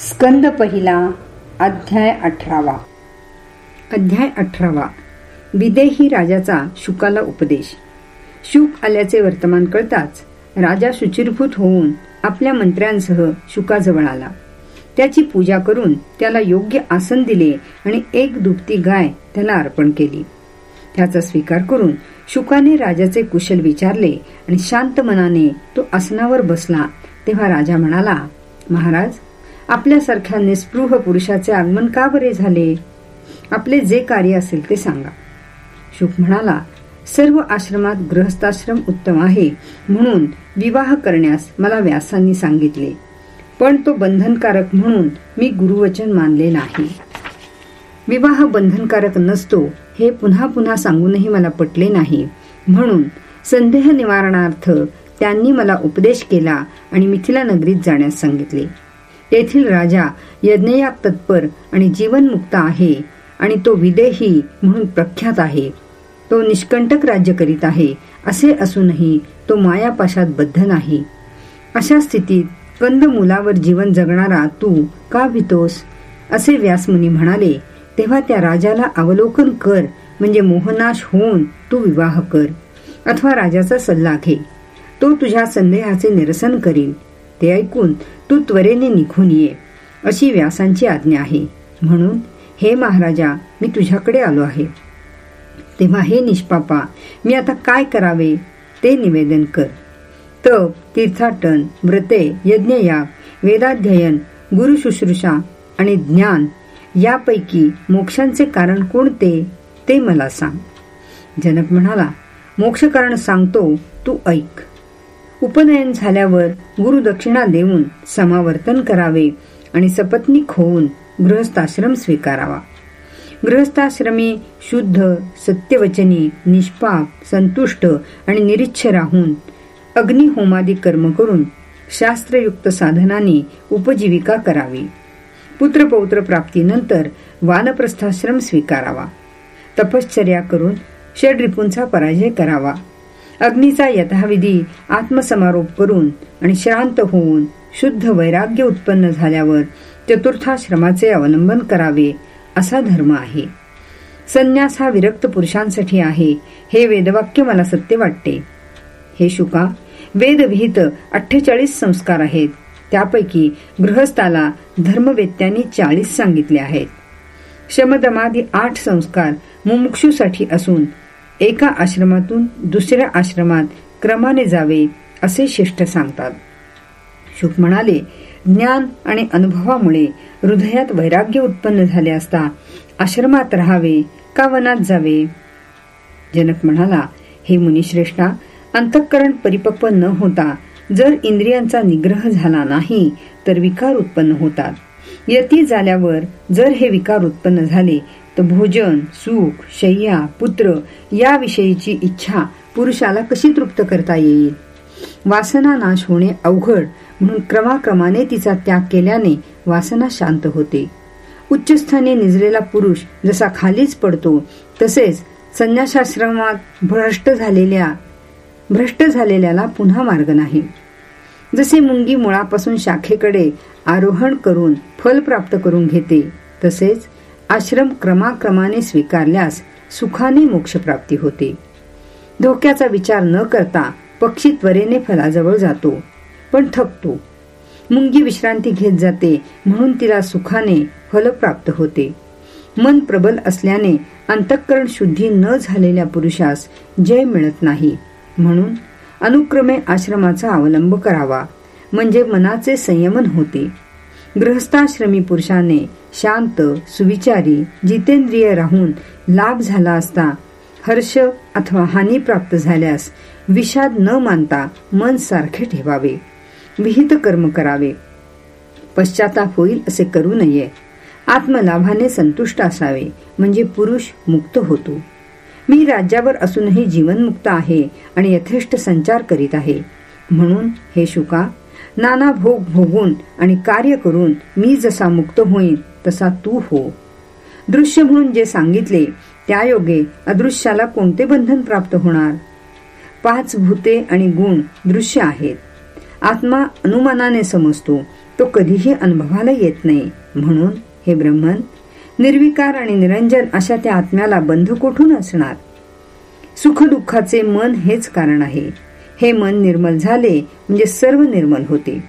स्कंद पहिला अध्याय अठरावा. अध्याय अठरावा. विदेही राजाचा शुकाला उपदेश. शुक आल्याचे वर्तमान कळताच राजा शुचिरभूत होऊन आपल्या मंत्र्यांसह शुकाजवळ आला. त्याची पूजा करून त्याला योग्य आसन दिले आणि एक दुपती गाय त्याला अर्पण केली. त्याचा स्वीकार करून शुकाने राजाचे कुशल विचारले आणि शांत मनाने तो आसनावर बसला तेव्हा राजा म्हणाला महाराज आपल्यासारख्या निस्पृह पुरुषाचे आगमन का बरे झाले? आपले जे कार्य असेल ते सांगा. शुक म्हणाला सर्व आश्रमात गृहस्थाश्रम उत्तम आहे म्हणून विवाह करण्यास मला व्यासांनी सांगितले. पण तो बंधनकारक म्हणून मी गुरुवचन मानले नाही. विवाह बंधनकारक नसतो हे पुन्हा पुन्हा सांगूनही मला पटले नाही. म्हणून संदेह निवारणार्थ त्यांनी मला उपदेश केला आणि मिथिला नगरीत जाण्यास सांगितले. तेथील राजा यज्ञयाग तत्पर आणि जीवनमुक्त आहे आणि तो विदेही म्हणून प्रख्यात आहे. तो निष्कंटक राज्य करीत आहे असे असूनही तो मायापाशात बद्ध नाही. अशा स्थितीत कंद मुलावर जीवन जगणारा तू का भितोस? असे व्यासमुनी म्हणाले तेव्हा त्या राजाला अवलोकन कर म्हणजे मोहनाश होऊन तू विवाह कर अथवा राजाचा सल्ला घे. तो तुझ्या संदेहाचे निरसन करील ते ऐकून तू त्वरेने निघून ये अशी व्यासांची आज्ञा आहे. म्हणून हे महाराजा मी तुझ्याकडे आलो आहे. तेव्हा हे निष्पापा मी आता काय करावे? ते निवेदन कर. तप तीर्थाटन व्रते यज्ञयाग वेदाध्ययन गुरुशुश्रूषा आणि ज्ञान यापैकी मोक्षांचे कारण कोणते ते मला सांग. जनक म्हणाला मोक्ष कारण सांगतो तू ऐक. उपनयन झाल्यावर गुरुदक्षिणा देऊन समावर्तन करावे आणि सपत्नीक होऊन गृहस्थाश्रम स्वीकारावा. गृहस्थाश्रमी शुद्ध सत्यवचनी निष्पाप संतुष्ट आणि निरीच्छ राहून अग्निहोमादी कर्म करून शास्त्रयुक्त साधनाने उपजीविका करावी. पुत्रपौत्र प्राप्तीनंतर वानप्रस्थाश्रम स्वीकारावा. तपश्चर्या करून षडरिपूंचा पराजय करावा. अग्नीचा यथाविधी आत्मसमारोप करून आणि श्रांत होऊन शुद्ध वैराग्य उत्पन्न झाल्यावर चतुर्थाश्रमाचे अवलंबन करावे असा धर्म आहे. संन्यास हा विरक्त पुरुषांसाठी आहे हे वेदवाक्य मला सत्य वाटते. हे शुका वेदविहित अठ्ठेचाळीस संस्कार आहेत त्यापैकी गृहस्थाला धर्मवेत्यांनी चाळीस सांगितले आहेत. शमदमादी आठ संस्कार मुमुक्षूसाठी असून एका आश्रमातून दुसऱ्या आश्रमात क्रमाने जावे असे शिष्ट सांगतात. शुक म्हणाले ज्ञान आणि अनुभवामुळे हृदयात वैराग्य उत्पन्न झाले असता आश्रमात राहावे का वनात जावे? जनक म्हणाला हे मुनिश्रेष्ठा अंतःकरण परिपक्व न होता जर इंद्रियांचा निग्रह झाला नाही तर विकार उत्पन्न होतात. यती झाल्यावर जर हे विकार उत्पन्न झाले तर भोजन सुख शय्या पुत्र याविषयीची इच्छा पुरुषाला कशी तृप्त करता येईल? वासना नाश होणे अवघड म्हणून क्रमाक्रमाने तिचा त्याग केल्याने वासना शांत होते. उच्चस्थानी निजलेला पुरुष जसा खालीच पडतो तसेच संन्यासाश्रमात भ्रष्ट झालेल्या भ्रष्ट झालेल्याला पुन्हा मार्ग नाही. जसे मुंगी मुळापासून शाखेकडे आरोहण करून फल प्राप्त करून घेते तसेच आश्रम क्रमाक्रमाने स्वीकारल्यास सुखाने मोक्षप्राप्ती होते. धोक्याचा विचार न करता पक्षी त्वरेने फलाजवळ जातो पण थकतो. मुंगी विश्रांती घेत जाते म्हणून तिला सुखाने फल प्राप्त होते. मन प्रबल असल्याने अंतःकरण शुद्धी न झालेल्या पुरुषास जय मिळत नाही. म्हणून अनुक्रमे आश्रमाचा अवलंब करावा म्हणजे मनाचे संयमन होते. गृहस्थाश्रमी पुरुषाने शांत सुविचारी जितेंद्रिय राहून लाभ झाला असता हर्ष अथवा हानी प्राप्त झाल्यास विषाद न मानता मन सारखे ठेवावे विहित कर्म करावे. पश्चाताप होईल असे करू नये. आत्मलाभाने संतुष्ट असावे म्हणजे पुरुष मुक्त होतो. मी राज्यावर असूनही जीवनमुक्त आहे आणि यथेष्ट संचार करीत आहे. म्हणून हे शुका नाना भोग भोगून आणि कार्य करून मी जसा मुक्त होईन तसा तू हो. दृश्य म्हणून जे सांगितले त्या योगे अदृश्याला कोणते बंधन प्राप्त होणार? पाच भूते आणि गुण दृश्य आहेत. आत्मा अनुमानाने समजतो तो कधीही अनुभवाला येत नाही. म्हणून हे ब्रह्मन निर्विकार आणि निरंजन अशा त्या आत्म्याला बंध कोठून असणार? सुखदुःखाचे मन हेच कारण आहे. हे मन निर्मल झाले म्हणजे सर्व निर्मल होते.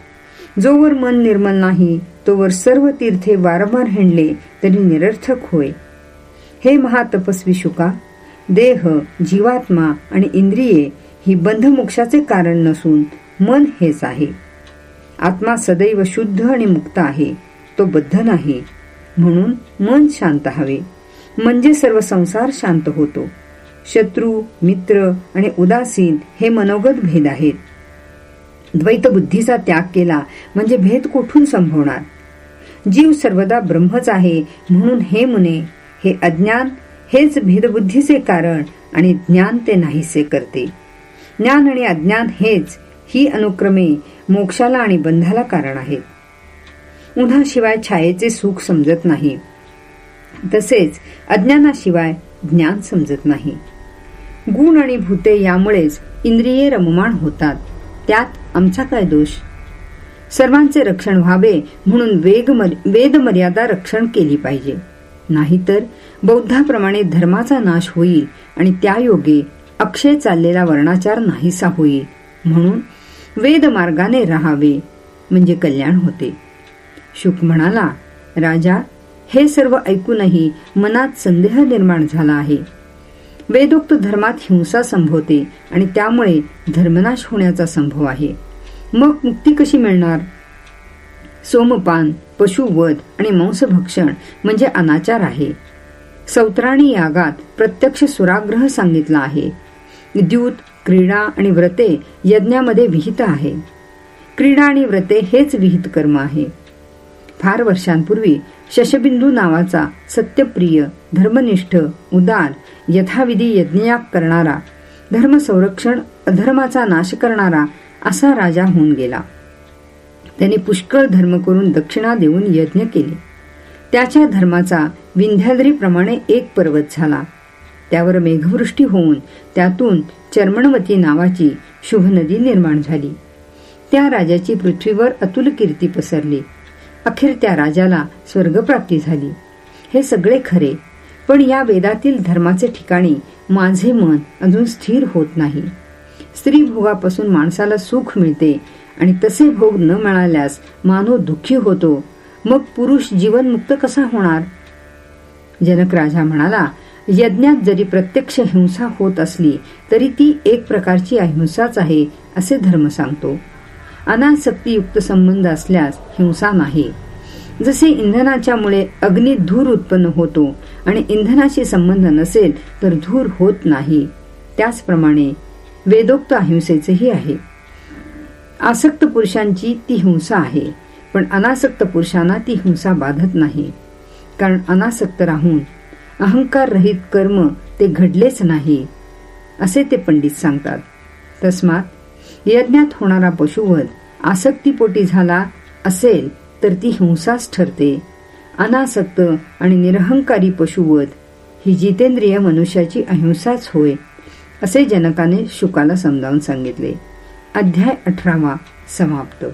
जोवर मन निर्मल नाही तोवर सर्व तीर्थे वारंवार हिंडले तरी निरर्थक होय. हे महातपस्वी शुका देह जीवात्मा आणि इंद्रिये ही बंधमोक्षाचे कारण नसून मन हेच आहे. आत्मा सदैव शुद्ध आणि मुक्त आहे तो बद्ध नाही. म्हणून मन शांत हवे म्हणजे सर्व संसार शांत होतो. शत्रू मित्र आणि उदासीन हे मनोगत भेद आहेत. द्वैत बुद्धीचा त्याग केला म्हणजे भेद कोठून संभवणार? जीव सर्वदा ब्रह्मच आहे म्हणून हे मुने हे अज्ञान हेच भेदबुद्धीचे कारण आणि ज्ञान ते नाहीसे करते. ज्ञान आणि अज्ञान हेच ही अनुक्रमे मोक्षाला आणि बंधाला कारण आहेत. उन्हाशिवाय छायेचे सुख समजत नाही. तसेच अज्ञानाशिवाय ज्ञान समजत नाही. गुण आणि भूते यामुळेच इंद्रिये रममाण होतात. त्यात आमचा काय दोष? सर्वांचे रक्षण व्हावे म्हणून वेग वेद रक्षण केली पाहिजे. नाहीतर बौद्धाप्रमाणे धर्माचा नाश होईल आणि त्या योगे अक्षय चाललेला वर्णाचार नाहीसा होईल. म्हणून वेद मार्गाने राहावे म्हणजे कल्याण होते. शुक म्हणाला राजा हे सर्व ऐकूनही मनात संदेह निर्माण झाला आहे. वेदोक्त धर्मात हिंसा संभवते आणि त्यामुळे धर्मनाश होण्याचा संभव आहे. मग मुक्ती कशी मिळणार? सोमपान पशुवध आणि मांसभक्षण म्हणजे अनाचार आहे. सौत्राणी यागात प्रत्यक्ष सुराग्रह सांगितला आहे. द्यूत क्रीडा आणि व्रते यज्ञामध्ये विहित आहे. क्रीडा आणि व्रते हेच विहित कर्म आहे. फार वर्षांपूर्वी शशबिंदू नावाचा सत्यप्रिय धर्मनिष्ठ उदार यथाविधी यज्ञयाग करणारा धर्म संरक्षण अधर्माचा नाश करणारा असा राजा होऊन गेला. त्याने पुष्कळ धर्म करून दक्षिणा देऊन यज्ञ केले. त्याच्या धर्माचा विंध्याद्रीप्रमाणे एक पर्वत झाला. त्यावर मेघवृष्टी होऊन त्यातून चर्मणवती नावाची शुभ नदी निर्माण झाली. त्या राजाची पृथ्वीवर अतुल कीर्ती पसरली. अखेर त्या राजाला स्वर्गप्राप्ती झाली. हे सगळे खरे पण या वेदातील धर्माचे ठिकाणी माझे मन अजून स्थिर होत नाही. स्त्री भोगापासून माणसाला सुख मिळते आणि तसे भोग न मिळाल्यास मानव दुःखी होतो. मग पुरुष जीवनमुक्त कसा होणार? जनक राजा म्हणाला यज्ञात जरी प्रत्यक्ष हिंसा होत असली तरी ती एक प्रकारची अहिंसाच आहे असे धर्म सांगतो. अनासक्तीयुक्त संबंध असल्यास हिंसा नाही. जसे इंधनाच्या मुळे अग्नीत धूर उत्पन्न होतो आणि इंधनाशी संबंध नसेल तर धूर होत नाही. त्याचप्रमाणे वेदोक्त अहिंसेचेही आहे. आसक्त पुरुषांची ती हिंसा आहे पण अनासक्त पुरुषांना ती हिंसा बाधत नाही. कारण अनासक्त राहून अहंकार रहित कर्म ते घडलेच नाही असे ते पंडित सांगतात. तस्मात यज्ञात होणारा पशुवध आसक्तीपोटी झाला असेल तर ती हिंसाच ठरते. अनासक्त आणि निरहंकारी पशुवध ही जितेंद्रिय मनुष्याची अहिंसाच होय असे जनकाने शुकाला समजावून सांगितले. अध्याय अठरावा समाप्त.